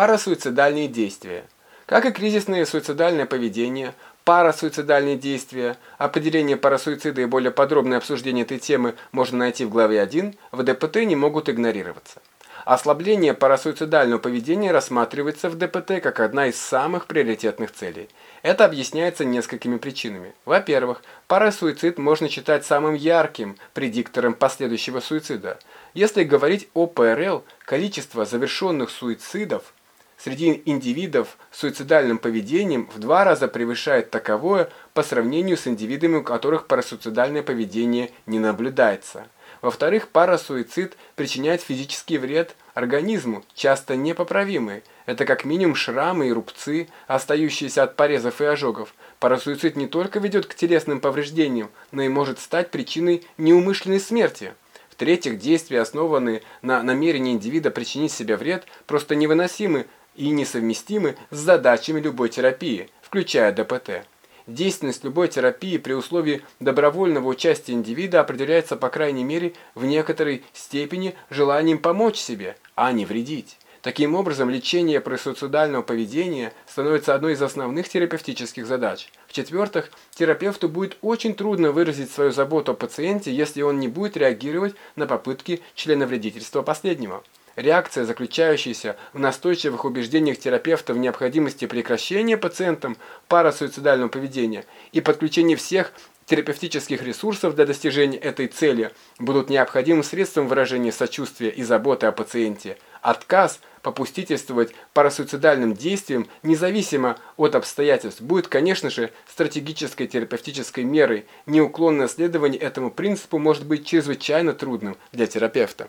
Парасуицидальные действия. Как и кризисное суицидальное поведение, парасуицидальные действия, определение парасуицида и более подробное обсуждение этой темы можно найти в главе 1, в ДПТ не могут игнорироваться. Ослабление парасуицидального поведения рассматривается в ДПТ как одна из самых приоритетных целей. Это объясняется несколькими причинами. Во-первых, парасуицид можно считать самым ярким предиктором последующего суицида. Если говорить о ПРЛ, количество завершенных суицидов среди индивидов суицидальным поведением в два раза превышает таковое по сравнению с индивидами, у которых парасуицидальное поведение не наблюдается. Во-вторых, парасуицид причиняет физический вред организму, часто непоправимый. Это как минимум шрамы и рубцы, остающиеся от порезов и ожогов. Парасуицид не только ведет к телесным повреждениям, но и может стать причиной неумышленной смерти. В-третьих, действия, основанные на намерении индивида причинить себе вред, просто невыносимы и несовместимы с задачами любой терапии, включая ДПТ. Действенность любой терапии при условии добровольного участия индивида определяется по крайней мере в некоторой степени желанием помочь себе, а не вредить. Таким образом, лечение пресуицидального поведения становится одной из основных терапевтических задач. В-четвертых, терапевту будет очень трудно выразить свою заботу о пациенте, если он не будет реагировать на попытки членовредительства последнего. Реакция, заключающаяся в настойчивых убеждениях терапевта в необходимости прекращения пациентам парасуицидального поведения и подключения всех терапевтических ресурсов для достижения этой цели будут необходимым средством выражения сочувствия и заботы о пациенте. Отказ попустительствовать парасуицидальным действиям, независимо от обстоятельств, будет, конечно же, стратегической терапевтической мерой. Неуклонное следование этому принципу может быть чрезвычайно трудным для терапевта.